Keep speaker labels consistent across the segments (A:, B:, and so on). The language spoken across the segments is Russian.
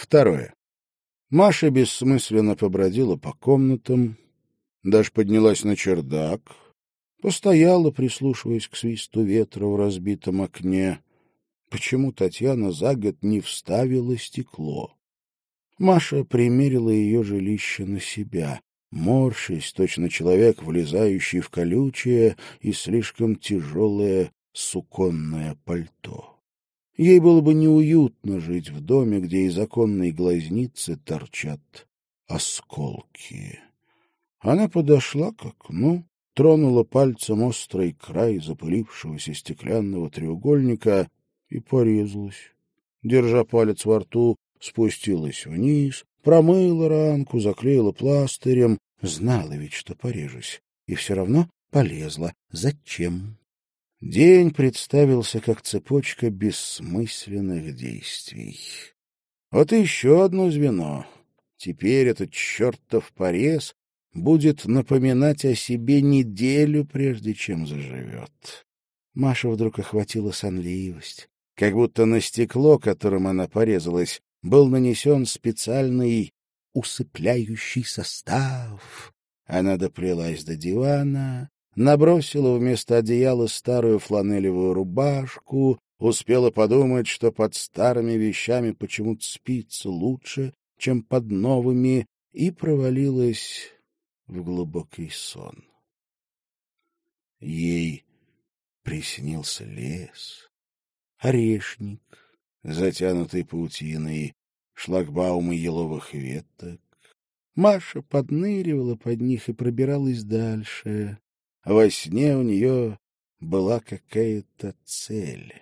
A: Второе. Маша бессмысленно побродила по комнатам, даже поднялась на чердак, постояла, прислушиваясь к свисту ветра в разбитом окне. Почему Татьяна за год не вставила стекло? Маша примерила ее жилище на себя, морщась, точно человек, влезающий в колючее и слишком тяжелое суконное пальто. Ей было бы неуютно жить в доме, где из оконной глазницы торчат осколки. Она подошла к окну, тронула пальцем острый край запылившегося стеклянного треугольника и порезалась. Держа палец во рту, спустилась вниз, промыла ранку, заклеила пластырем, знала ведь, что порежусь, и все равно полезла. Зачем? День представился как цепочка бессмысленных действий. Вот и еще одно звено. Теперь этот чертов порез будет напоминать о себе неделю, прежде чем заживет. Маша вдруг охватила сонливость, как будто на стекло, которым она порезалась, был нанесен специальный усыпляющий состав. Она доплелась до дивана, набросила вместо одеяла старую фланелевую рубашку, успела подумать, что под старыми вещами почему-то спится лучше, чем под новыми, и провалилась в глубокий сон. Ей приснился лес, орешник, затянутый паутиной, шлагбаумы еловых веток. Маша подныривала под них и пробиралась дальше. Во сне у нее была какая-то цель.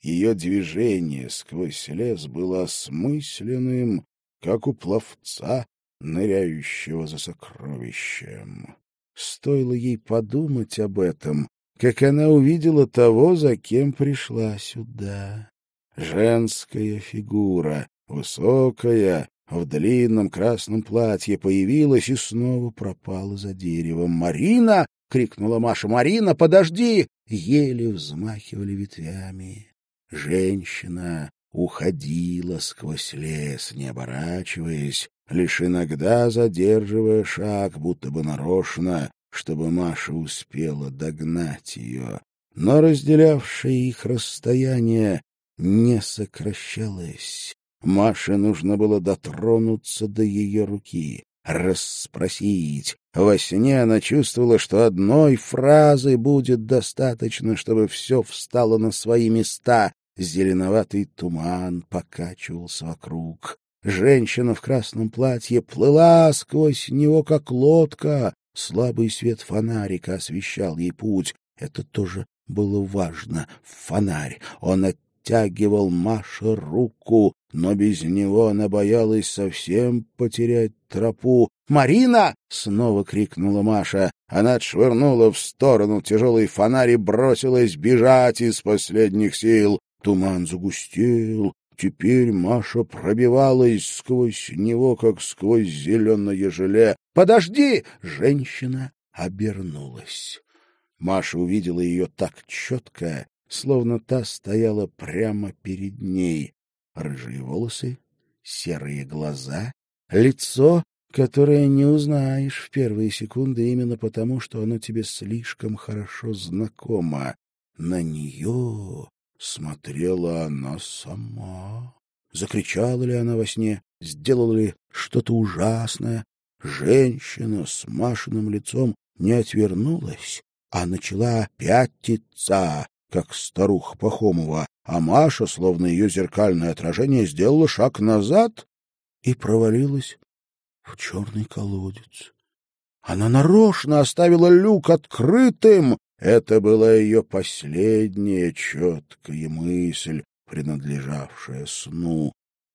A: Ее движение сквозь лес было осмысленным, как у пловца, ныряющего за сокровищем. Стоило ей подумать об этом, как она увидела того, за кем пришла сюда. Женская фигура, высокая, в длинном красном платье, появилась и снова пропала за деревом. «Марина!» — крикнула Маша. «Марина, подожди!» Еле взмахивали ветвями. Женщина уходила сквозь лес, не оборачиваясь, лишь иногда задерживая шаг, будто бы нарочно, чтобы Маша успела догнать ее. Но разделявшее их расстояние не сокращалось. Маше нужно было дотронуться до ее руки, расспросить. Во сне она чувствовала, что одной фразы будет достаточно, чтобы все встало на свои места. Зеленоватый туман покачивался вокруг. Женщина в красном платье плыла сквозь него, как лодка. Слабый свет фонарика освещал ей путь. Это тоже было важно. Фонарь. Он оттягивал Маше руку, но без него она боялась совсем потерять тропу. «Марина!» — снова крикнула Маша. Она отшвырнула в сторону тяжелый фонарь и бросилась бежать из последних сил. Туман загустел. Теперь Маша пробивалась сквозь него, как сквозь зеленое желе. «Подожди!» — женщина обернулась. Маша увидела ее так четко, словно та стояла прямо перед ней. Рыжие волосы, серые глаза, лицо, которое не узнаешь в первые секунды именно потому, что оно тебе слишком хорошо знакомо. На нее смотрела она сама. Закричала ли она во сне, сделала ли что-то ужасное. Женщина с Машиным лицом не отвернулась, а начала пятиться, как старуха Пахомова, а Маша, словно ее зеркальное отражение, сделала шаг назад и провалилась в черный колодец. Она нарочно оставила люк открытым, это была ее последняя четкая мысль, принадлежавшая сну.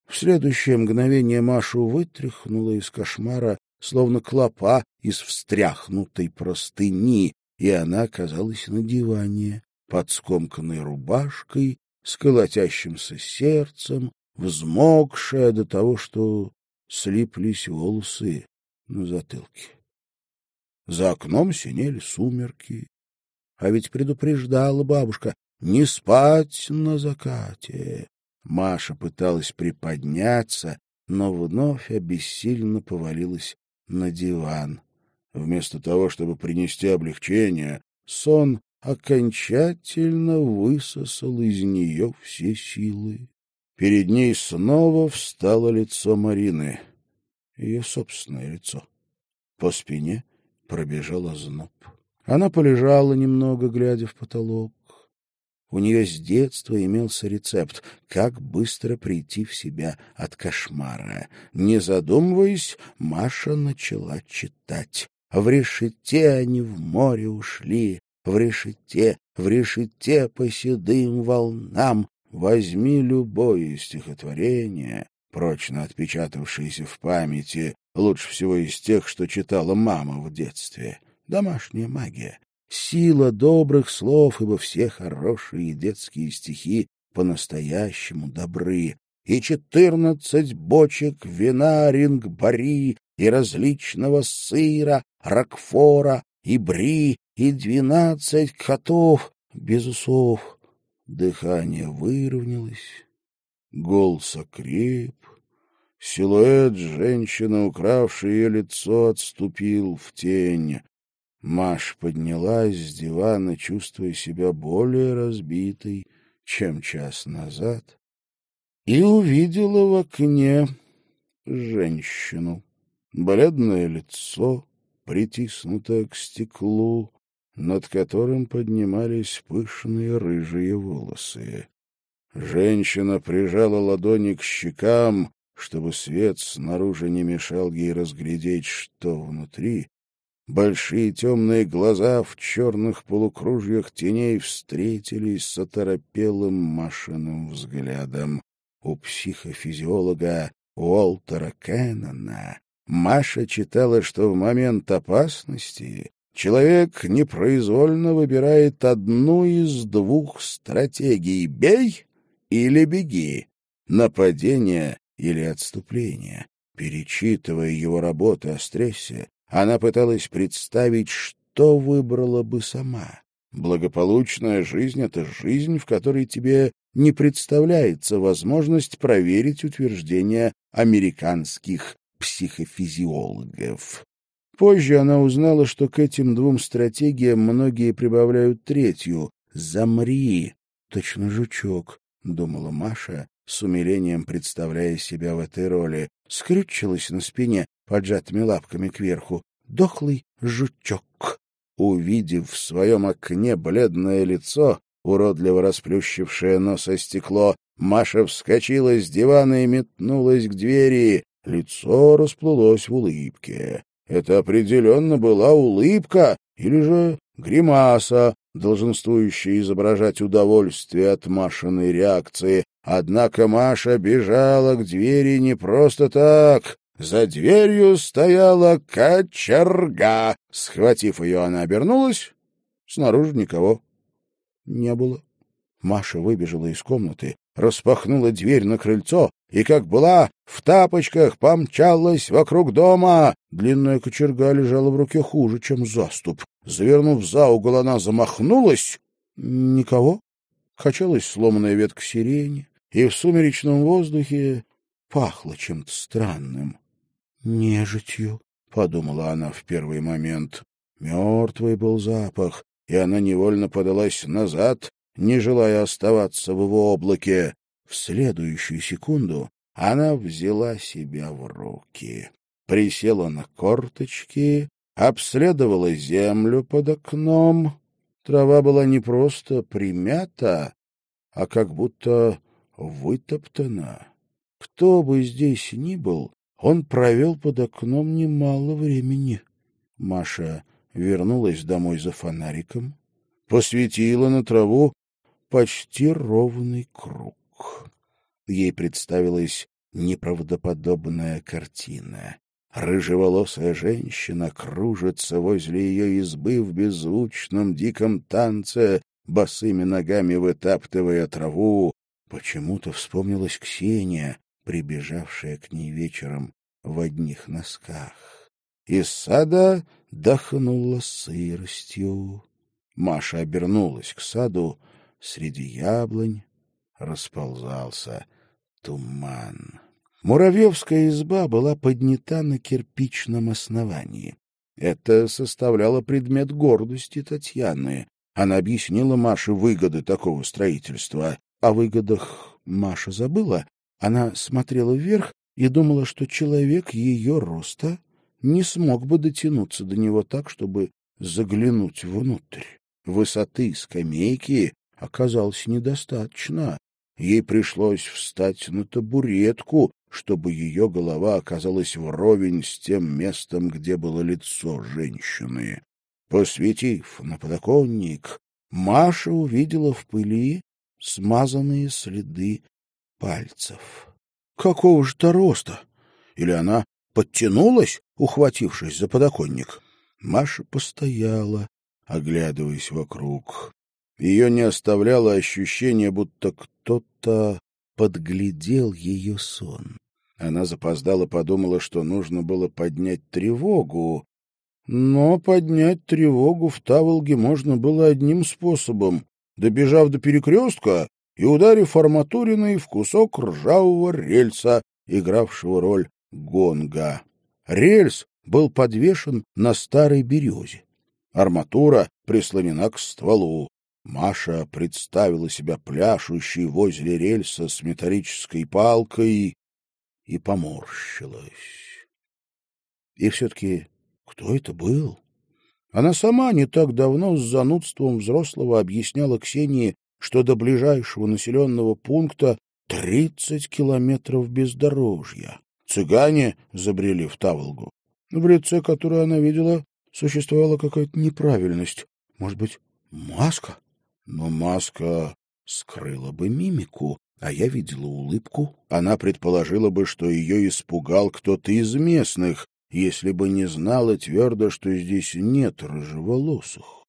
A: В следующее мгновение Машу вытряхнула из кошмара, словно клопа из встряхнутой простыни, и она оказалась на диване, под скомканной рубашкой, с колотящимся сердцем, взмокшая до того, что слиплись волосы на затылке. За окном синели сумерки. А ведь предупреждала бабушка не спать на закате. Маша пыталась приподняться, но вновь обессиленно повалилась на диван. Вместо того, чтобы принести облегчение, сон окончательно высосал из нее все силы. Перед ней снова встало лицо Марины, ее собственное лицо. По спине пробежал озноб. Она полежала немного, глядя в потолок. У нее с детства имелся рецепт, как быстро прийти в себя от кошмара. Не задумываясь, Маша начала читать. В решете они в море ушли, в решете, в решете по седым волнам. Возьми любое стихотворение, прочно отпечатавшееся в памяти, лучше всего из тех, что читала мама в детстве. Домашняя магия. Сила добрых слов, ибо все хорошие детские стихи по-настоящему добры. И четырнадцать бочек вина рингбари, и различного сыра, ракфора и бри, и двенадцать котов без усов. Дыхание выровнялось, голос окреп, силуэт женщины, укравшей ее лицо, отступил в тень. Маш поднялась с дивана, чувствуя себя более разбитой, чем час назад, и увидела в окне женщину. Бледное лицо, притиснутое к стеклу, над которым поднимались пышные рыжие волосы. Женщина прижала ладони к щекам, чтобы свет снаружи не мешал ей разглядеть, что внутри, Большие темные глаза в черных полукружьях теней встретились с оторопелым машинным взглядом. У психофизиолога Уолтера Кеннона Маша читала, что в момент опасности человек непроизвольно выбирает одну из двух стратегий — бей или беги, нападение или отступление. Перечитывая его работы о стрессе, она пыталась представить, что выбрала бы сама. Благополучная жизнь — это жизнь, в которой тебе не представляется возможность проверить утверждения американских психофизиологов. Позже она узнала, что к этим двум стратегиям многие прибавляют третью — «замри». «Точно жучок», — думала Маша, с умилением представляя себя в этой роли. Скрючилась на спине, поджатыми лапками кверху. Дохлый жучок. Увидев в своем окне бледное лицо, уродливо расплющившее носо стекло, Маша вскочила с дивана и метнулась к двери. Лицо расплылось в улыбке. Это определенно была улыбка или же гримаса, долженствующая изображать удовольствие от Машиной реакции. Однако Маша бежала к двери не просто так. За дверью стояла кочерга. Схватив ее, она обернулась. Снаружи никого не было. Маша выбежала из комнаты, распахнула дверь на крыльцо и, как была, в тапочках помчалась вокруг дома. Длинная кочерга лежала в руке хуже, чем заступ. Завернув за угол, она замахнулась. Никого. Качалась сломанная ветка сирени, и в сумеречном воздухе пахло чем-то странным нежитью, — подумала она в первый момент. Мертвый был запах, и она невольно подалась назад, не желая оставаться в его облаке. В следующую секунду она взяла себя в руки, присела на корточки, обследовала землю под окном. Трава была не просто примята, а как будто вытоптана. Кто бы здесь ни был, он провел под окном немало времени. Маша вернулась домой за фонариком, посветила на траву почти ровный круг. Ей представилась неправдоподобная картина. Рыжеволосая женщина кружится возле ее избы в беззвучном диком танце, босыми ногами вытаптывая траву. Почему-то вспомнилась Ксения, прибежавшая к ней вечером в одних носках. Из сада дохнула сыростью. Маша обернулась к саду. Среди яблонь расползался туман. Муравьевская изба была поднята на кирпичном основании. Это составляло предмет гордости Татьяны. Она объяснила Маше выгоды такого строительства. О выгодах Маша забыла. Она смотрела вверх и думала, что человек ее роста не смог бы дотянуться до него так, чтобы заглянуть внутрь. Высоты скамейки оказалось недостаточно. Ей пришлось встать на табуретку, чтобы ее голова оказалась вровень с тем местом, где было лицо женщины. Посветив на подоконник, Маша увидела в пыли смазанные следы пальцев. Какого же то роста? Или она подтянулась, ухватившись за подоконник? Маша постояла, оглядываясь вокруг. Ее не оставляло ощущение, будто кто-то подглядел ее сон. Она запоздала подумала, что нужно было поднять тревогу, но поднять тревогу в Таволге можно было одним способом, добежав до перекрестка и ударив арматуриной в кусок ржавого рельса, игравшего роль гонга. Рельс был подвешен на старой березе. Арматура прислонена к стволу. Маша представила себя пляшущей возле рельса с металлической палкой и поморщилась. И все-таки кто это был? Она сама не так давно с занудством взрослого объясняла Ксении, что до ближайшего населенного пункта тридцать километров бездорожья. Цыгане забрели в Таволгу. В лице, которое она видела, существовала какая-то неправильность. Может быть, маска? Но маска скрыла бы мимику, а я видела улыбку. Она предположила бы, что ее испугал кто-то из местных, если бы не знала твердо, что здесь нет рыжеволосых.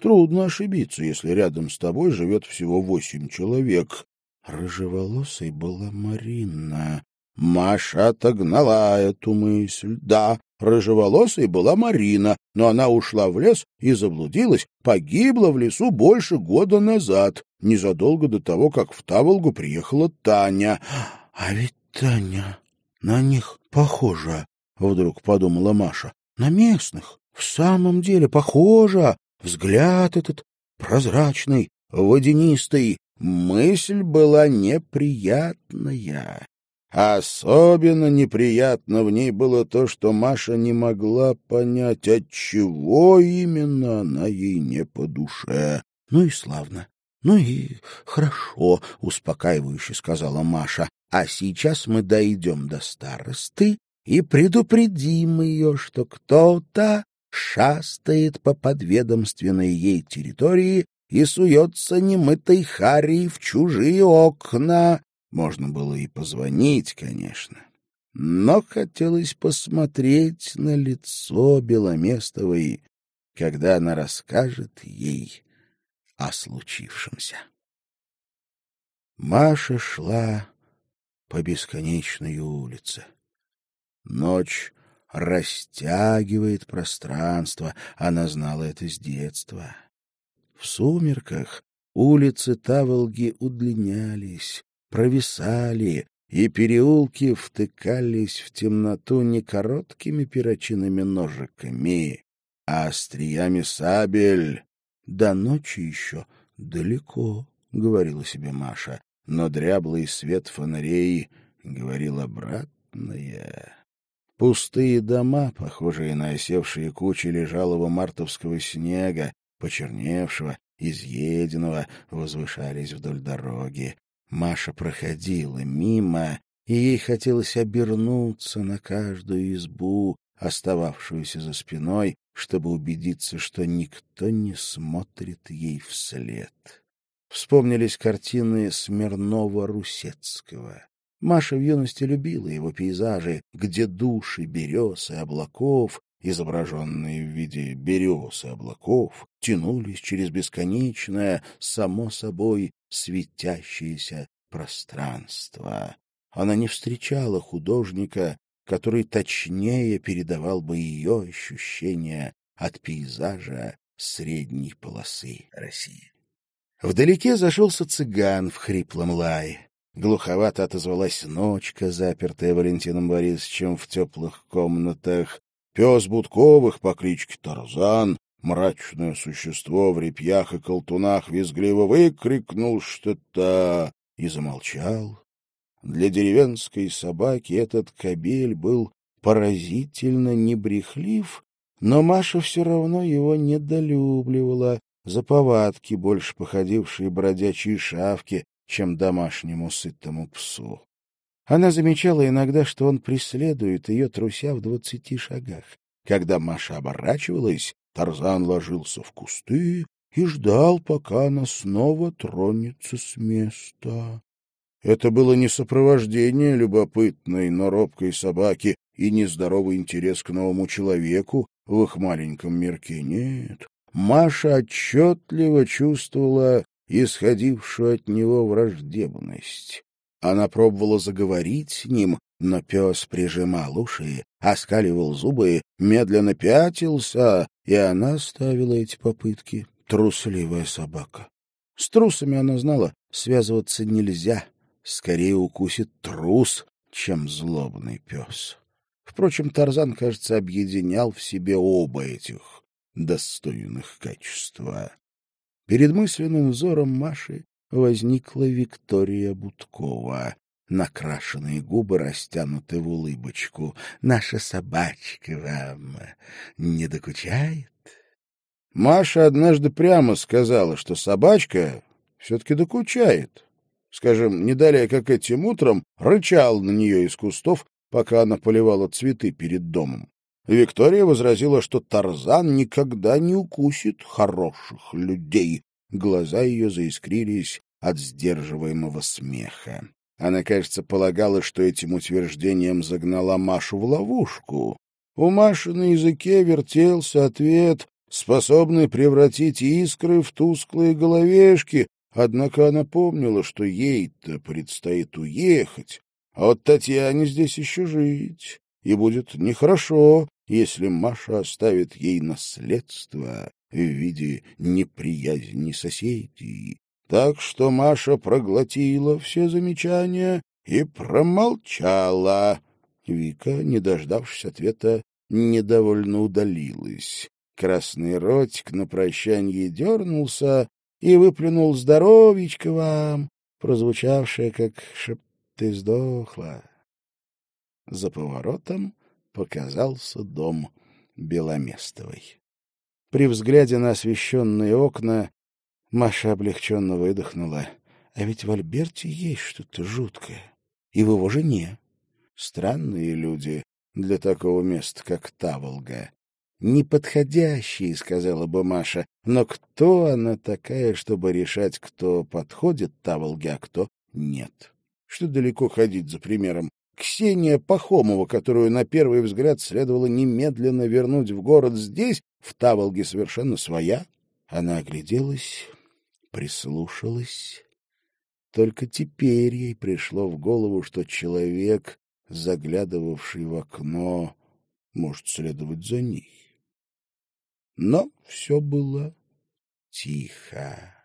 A: Трудно ошибиться, если рядом с тобой живет всего восемь человек. Рыжеволосой была Марина. Маша отогнала эту мысль. Да, Рыжеволосой была Марина, но она ушла в лес и заблудилась, погибла в лесу больше года назад, незадолго до того, как в Таволгу приехала Таня. — А ведь Таня на них похожа, — вдруг подумала Маша. — На местных. В самом деле похожа. Взгляд этот прозрачный, водянистый. Мысль была неприятная. Особенно неприятно в ней было то, что Маша не могла понять, от чего именно она ей не по душе. — Ну и славно. Ну и хорошо, — успокаивающе сказала Маша. — А сейчас мы дойдем до старосты и предупредим ее, что кто-то шастает по подведомственной ей территории и суется немытой Харри в чужие окна. Можно было и позвонить, конечно. Но хотелось посмотреть на лицо Беломестовой, когда она расскажет ей о случившемся. Маша шла по бесконечной улице. Ночь растягивает пространство, она знала это с детства. В сумерках улицы Таволги удлинялись, провисали, и переулки втыкались в темноту не короткими перочинными ножиками, а остриями сабель. До ночи еще далеко, — говорила себе Маша, но дряблый свет фонарей говорил обратное. Пустые дома, похожие на осевшие кучи лежалого мартовского снега, почерневшего, изъеденного, возвышались вдоль дороги. Маша проходила мимо, и ей хотелось обернуться на каждую избу, остававшуюся за спиной, чтобы убедиться, что никто не смотрит ей вслед. Вспомнились картины Смирнова-Русецкого. Маша в юности любила его пейзажи, где души берез и облаков, изображенные в виде берез и облаков, тянулись через бесконечное, само собой, светящееся пространство. Она не встречала художника, который точнее передавал бы ее ощущения от пейзажа средней полосы России. Вдалеке зашелся цыган в хриплом лае. глуховато отозвалась ночка, запертая Валентином Борисовичем в теплых комнатах. Пес Будковых по кличке Тарзан, мрачное существо в репьях и колтунах, визгливо выкрикнул что-то и замолчал. Для деревенской собаки этот кобель был поразительно небрехлив, но Маша все равно его недолюбливала за повадки, больше походившие бродячие шавки, чем домашнему сытому псу. Она замечала иногда, что он преследует ее, труся в двадцати шагах. Когда Маша оборачивалась, Тарзан ложился в кусты и ждал, пока она снова тронется с места. Это было не сопровождение любопытной, но робкой собаки и нездоровый интерес к новому человеку в их маленьком мирке. Нет, Маша отчетливо чувствовала исходившую от него враждебность. Она пробовала заговорить с ним, но пес прижимал уши, оскаливал зубы, медленно пятился, и она ставила эти попытки. Трусливая собака. С трусами она знала, связываться нельзя. Скорее укусит трус, чем злобный пес. Впрочем, Тарзан, кажется, объединял в себе оба этих достойных качества. Перед мысленным взором Маши возникла Виктория Будкова. Накрашенные губы растянуты в улыбочку. «Наша собачка вам не докучает?» Маша однажды прямо сказала, что собачка все-таки докучает. Скажем, не далее, как этим утром, рычал на нее из кустов, пока она поливала цветы перед домом. Виктория возразила, что Тарзан никогда не укусит хороших людей. Глаза ее заискрились от сдерживаемого смеха. Она, кажется, полагала, что этим утверждением загнала Машу в ловушку. У Маши на языке вертелся ответ, способный превратить искры в тусклые головешки, однако она помнила, что ей-то предстоит уехать, а вот Татьяне здесь еще жить, и будет нехорошо, если Маша оставит ей наследство в виде неприязни соседей. Так что Маша проглотила все замечания и промолчала. Вика, не дождавшись ответа, недовольно удалилась. Красный ротик на прощанье дернулся и выплюнул «Здоровичка вам!», прозвучавшее как шеп «Ты сдохла». За поворотом показался дом Беломестовой. При взгляде на освещенные окна Маша облегченно выдохнула. А ведь в Альберте есть что-то жуткое. И в его жене. Странные люди для такого места, как Таволга. «Неподходящие», — сказала бы Маша. «Но кто она такая, чтобы решать, кто подходит Таволге, а кто нет?» Что далеко ходить за примером. Ксения Пахомова, которую на первый взгляд следовало немедленно вернуть в город здесь, в Таволге совершенно своя. Она огляделась, прислушалась. Только теперь ей пришло в голову, что человек, заглядывавший в окно, может следовать за ней. Но все было тихо.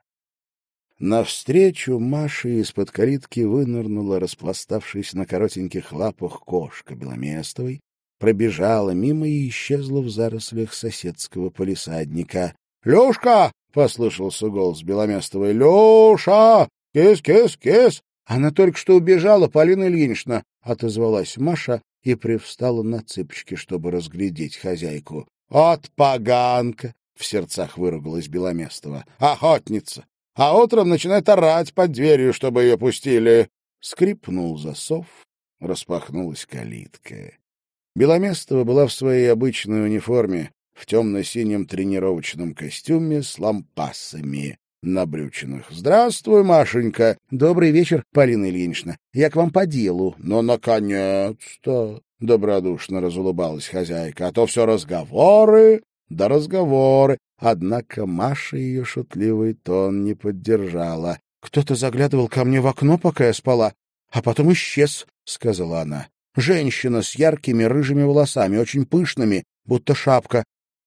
A: Навстречу Маше из-под калитки вынырнула, распластавшись на коротеньких лапах, кошка Беломестовой, пробежала мимо и исчезла в зарослях соседского полисадника. — Лёшка! — послышался голос Беломестовой. — Лёша! Кис, кис, кис! Она только что убежала, Полина Ильинична! — отозвалась Маша и привстала на цыпочки, чтобы разглядеть хозяйку. — От поганка! — в сердцах выругалась Беломестова. — Охотница! а утром начинает орать под дверью, чтобы ее пустили. Скрипнул засов, распахнулась калитка. Беломестова была в своей обычной униформе, в темно-синем тренировочном костюме с лампасами на брючинах. — Здравствуй, Машенька. — Добрый вечер, Полина Ильинична. Я к вам по делу. — Ну, наконец-то! — добродушно разулыбалась хозяйка. — А то все разговоры да разговоры. Однако Маша ее шутливый тон не поддержала. — Кто-то заглядывал ко мне в окно, пока я спала, а потом исчез, — сказала она. Женщина с яркими рыжими волосами, очень пышными, будто шапка,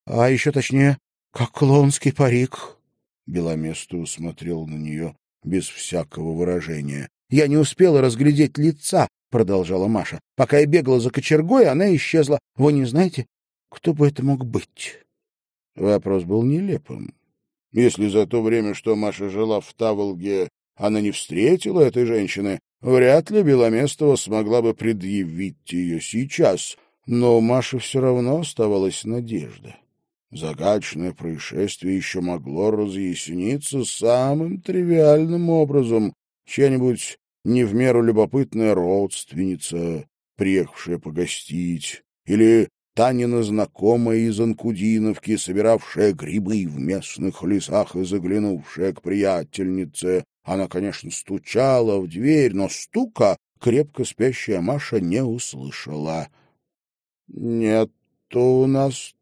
A: а еще точнее, как клоунский парик. Беломесту смотрел на нее без всякого выражения. Я не успела разглядеть лица, — продолжала Маша. Пока я бегала за кочергой, она исчезла. Вы не знаете, кто бы это мог быть? Вопрос был нелепым. Если за то время, что Маша жила в Таволге, она не встретила этой женщины, вряд ли Беломестова смогла бы предъявить ее сейчас. Но у Маши все равно оставалась надежда. Загадочное происшествие еще могло разъясниться самым тривиальным образом. Чья-нибудь не в меру любопытная родственница, приехавшая погостить, или Танина знакомая из Анкудиновки, собиравшая грибы в местных лесах и заглянувшая к приятельнице. Она, конечно, стучала в дверь, но стука крепко спящая Маша не услышала. — Нет у нас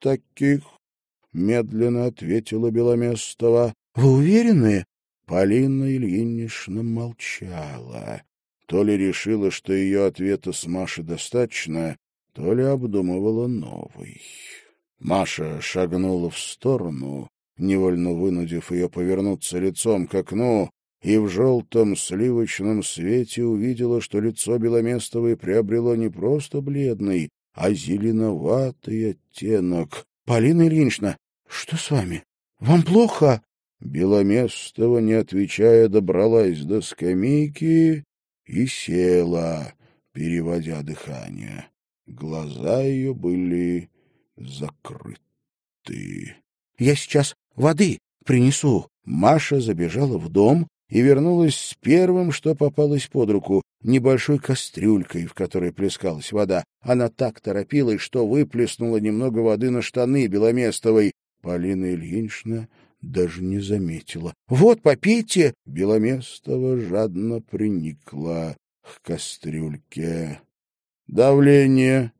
A: таких, — медленно ответила Беломестова. — Вы уверены? Полина Ильинична молчала. То ли решила, что ее ответа с Машей достаточно, то ли обдумывала новый. Маша шагнула в сторону, невольно вынудив ее повернуться лицом к окну, и в желтом сливочном свете увидела, что лицо Беломестовой приобрело не просто бледный, а зеленоватый оттенок. — Полина Ильинична, что с вами? Вам плохо? Беломестова, не отвечая, добралась до скамейки и села, переводя дыхание. Глаза ее были закрыты. — Я сейчас воды принесу. Маша забежала в дом и вернулась с первым, что попалось под руку, небольшой кастрюлькой, в которой плескалась вода. Она так торопилась, что выплеснула немного воды на штаны Беломестовой. Полина Ильинична даже не заметила. — Вот, попейте! Беломестова жадно приникла к кастрюльке. — Давление.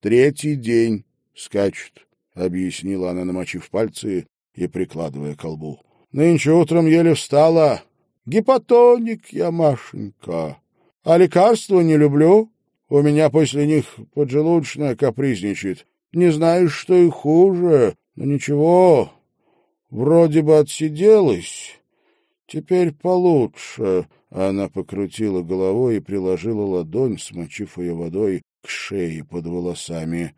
A: Третий день скачет, — объяснила она, намочив пальцы и прикладывая колбу. — Нынче утром еле встала. Гипотоник я, Машенька. А лекарства не люблю. У меня после них поджелудочная капризничает. Не знаю, что и хуже, но ничего, вроде бы отсиделась. Теперь получше. Она покрутила головой и приложила ладонь, смочив ее водой, к шее под волосами.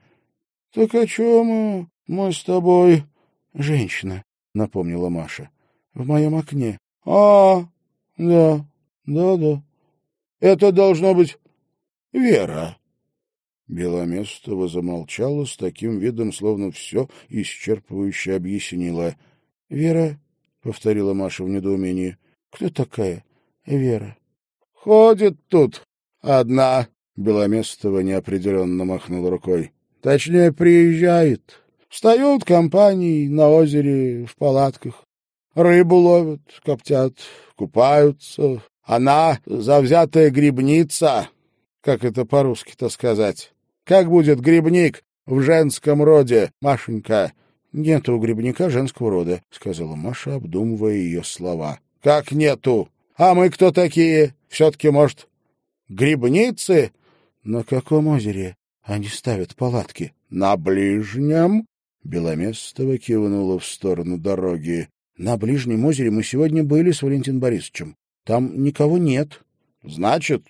A: — Так о чем мы с тобой? — Женщина, — напомнила Маша. — В моем окне. — А, да, да-да. Это должно быть Вера. Беломестова замолчала с таким видом, словно все исчерпывающе объяснила. — Вера, — повторила Маша в недоумении, — кто такая Вера? — Ходит тут одна. Беломестова неопределенно махнула рукой. — Точнее, приезжает. Встают компанией на озере в палатках. Рыбу ловят, коптят, купаются. Она завзятая грибница. Как это по-русски-то сказать? Как будет грибник в женском роде, Машенька? — Нету у грибника женского рода, — сказала Маша, обдумывая ее слова. — Как нету? А мы кто такие? Все-таки, может, грибницы? — На каком озере они ставят палатки? — На ближнем. Беломестова кивнула в сторону дороги. На ближнем озере мы сегодня были с Валентином Борисовичем. Там никого нет. — Значит,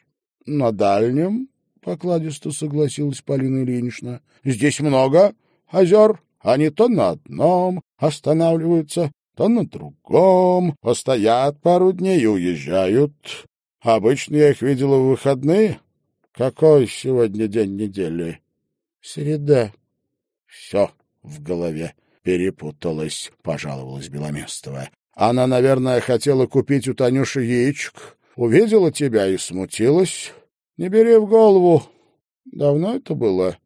A: на дальнем, — покладисто согласилась Полина Ильинична. — Здесь много озер. Они то на одном останавливаются, то на другом, постоят пару дней и уезжают. Обычно я их видела в выходные. Какой сегодня день недели? — Среда. — Все в голове перепуталась, — пожаловалась Беломестова. Она, наверное, хотела купить у Танюши яичек, увидела тебя и смутилась. Не бери в голову. Давно это было?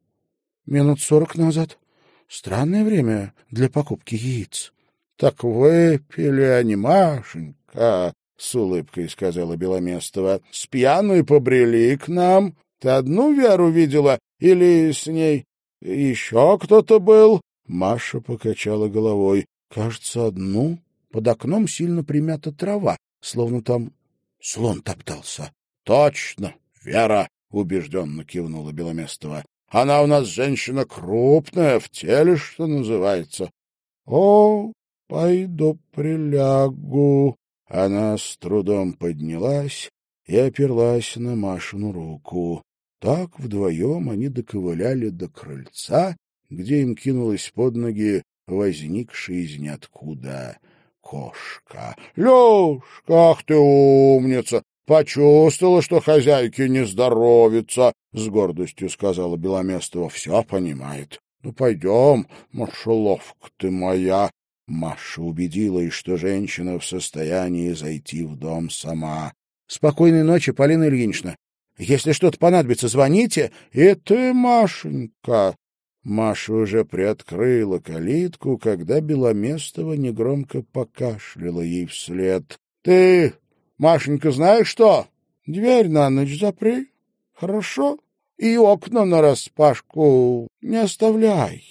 A: Минут сорок назад. Странное время для покупки яиц. Так выпили они, Машенька, — с улыбкой сказала Беломестова. — С пьяной побрели к нам. Ты одну Веру видела или с ней еще кто-то был? Маша покачала головой. Кажется, одну. Под окном сильно примята трава, словно там слон топтался. — Точно, Вера, — убежденно кивнула Беломестова. — Она у нас женщина крупная, в теле, что называется. — О, пойду прилягу. Она с трудом поднялась и оперлась на Машину руку. Так вдвоем они доковыляли до крыльца, где им кинулась под ноги возникшая из ниоткуда кошка. — Лёшка, ах ты умница! Почувствовала, что хозяйке не здоровится, — с гордостью сказала Беломестова. — Все понимает. Ну, пойдем, мошеловка ты моя. Маша убедила их, что женщина в состоянии зайти в дом сама. — Спокойной ночи, Полина Ильинична. Если что-то понадобится, звоните. И ты, Машенька. Маша уже приоткрыла калитку, когда Беломестова негромко покашляла ей вслед. — Ты, Машенька, знаешь что? Дверь на ночь запри, хорошо? И окна нараспашку не оставляй.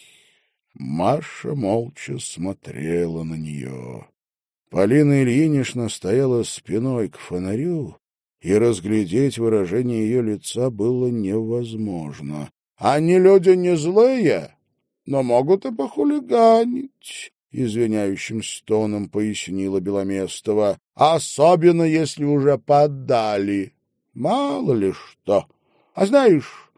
A: Маша молча смотрела на нее. Полина Ильинична стояла спиной к фонарю, и разглядеть выражение ее лица было невозможно. Они люди не злые, но могут и похулиганить, — извиняющим тоном пояснила Беломестова. — Особенно, если уже поддали. Мало ли что. А знаешь,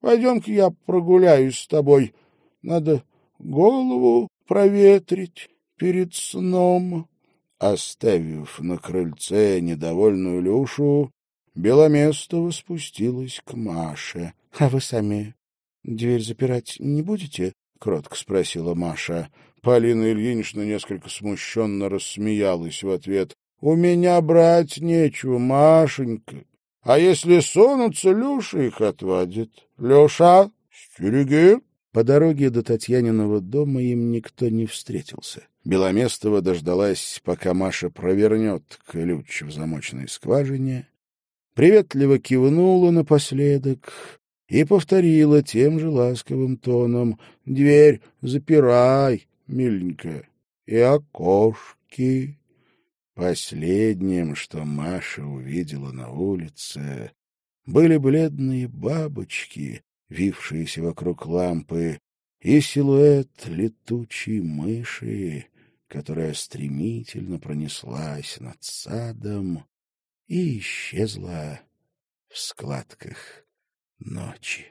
A: пойдем-ка я прогуляюсь с тобой. Надо голову проветрить перед сном. Оставив на крыльце недовольную Люшу, Беломестова спустилась к Маше. — А вы сами дверь запирать не будете? — кротко спросила Маша. Полина Ильинична несколько смущенно рассмеялась в ответ. — У меня брать нечего, Машенька. А если сунутся, Люша их отводит. Люша, стереги. По дороге до Татьяниного дома им никто не встретился. Беломестова дождалась, пока Маша провернет ключ в замочной скважине, приветливо кивнула напоследок и повторила тем же ласковым тоном «Дверь запирай, миленькая, и окошки». Последним, что Маша увидела на улице, были бледные бабочки, вившиеся вокруг лампы, и силуэт летучей мыши, которая стремительно пронеслась над садом и исчезла в складках ночи.